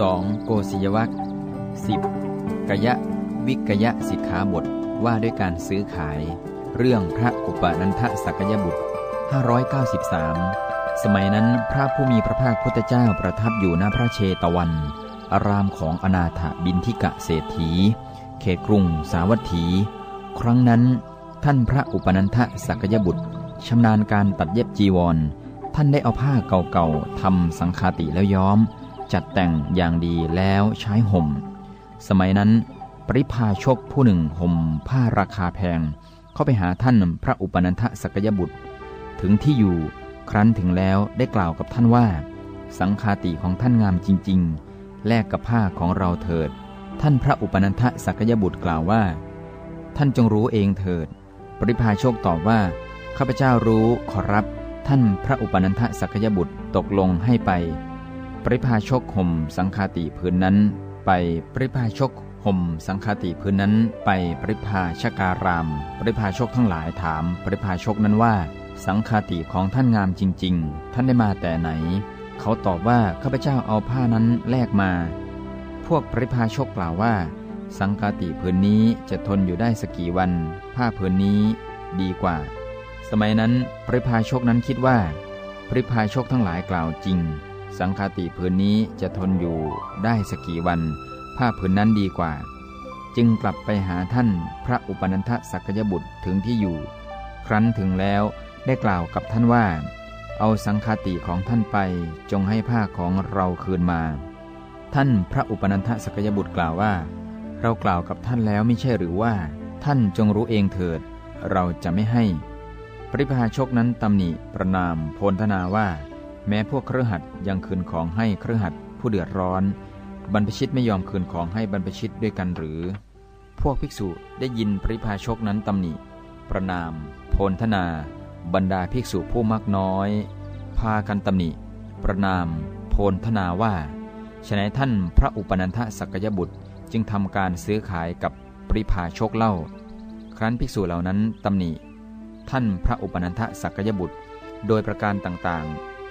2. โกศิยวัค 10. กยะวิกยะสิกขาบทว่าด้วยการซื้อขาย เรื่องพระอุปนันทสักยบุตร 593 สมัยนั้นพระผู้มีพระภาคพุทธเจ้าประทับอยู่ณพระเชตวัน อารามของอนาถบินทิกะเศรษฐี เขตกรุงสาวัตถี ครั้งนั้น ท่านพระอุปนันทสักยบุตรชำนาญการตัดเย็บจีวร ท่านได้เอาผ้าเก่าๆทำสังคาติแล้วย้อม จัดแต่งอย่างดีแล้วใช้ห่ม สมัยนั้น ปริพาชกผู้หนึ่งห่มผ้าราคาแพง เข้าไปหาท่านพระอุปนันทสกยบุตร ถึงที่อยู่ครั้นถึงแล้วได้กล่าวกับท่านว่า สังคาติของท่านงามจริง ๆ แลกกับผ้าของเราเถิด ท่านพระอุปนันทสกยบุตรกล่าวว่า ท่านจงรู้เองเถิด ปริพาชกตอบว่าข้าพเจ้ารู้ขอรับท่านพระอุปนันทสักยบุตรตกลงให้ไป ปริพาชกห่มสังคาติพื้นนั้น ไปปริพาชกห่มสังคาติพื้นนั้น ไปปริพาชการาม ปริพาชกทั้งหลายถาม ปริพาชกนั้นว่า สังคาติของท่านงามจริง ๆ ท่านได้มาแต่ไหน เขาตอบว่าข้าพเจ้าเอาผ้านั้นแลกมา พวกปริพาชกกล่าวว่า สังคาติผืนนี้จะทนอยู่ได้สักกี่วัน ผ้าผืนนี้ดีกว่า สมัยนั้นปริพาชกนั้นคิดว่า ปริพาชกทั้งหลายกล่าวจริง สังคาติผืนนี้จะทนอยู่ได้สักกี่วัน ผ้าผืนนั้นดีกว่า จึงกลับไปหาท่านพระอุปนันทสักยบุตรถึงที่อยู่ ครั้นถึงแล้วได้กล่าวกับท่านว่า เอาสังคาติของท่านไปจงให้ผ้าของเราคืนมา ท่านพระอุปนันทสักยบุตรกล่าวว่า เรากล่าวกับท่านแล้วไม่ใช่หรือว่า ท่านจงรู้เองเถิด เราจะไม่ให้ ปริพาชกนั้นตำหนิประนามโพลธนาว่า แม้พวกเครือหัดยังคืนของให้เครือหัดผู้เดือดร้อน บรรพชิตไม่ยอมคืนของให้บรรพชิตด้วยกันหรือ พวกภิกษุได้ยินปริพาชกนั้นตำหนิ ประนาม โพลธนา บรรดาภิกษุผู้มากน้อย พากันตำหนิ ประนาม โพลธนาว่าฉนัยท่านพระอุปนันทสักยบุตรจึงทำการซื้อขายกับปริพาชกเล่า ครั้นภิกษุเหล่านั้นตำหนิ ท่านพระอุปนันทสักยบุตร โดยประการต่างๆ